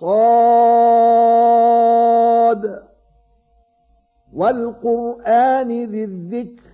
صاد. والقرآن ذي الذكر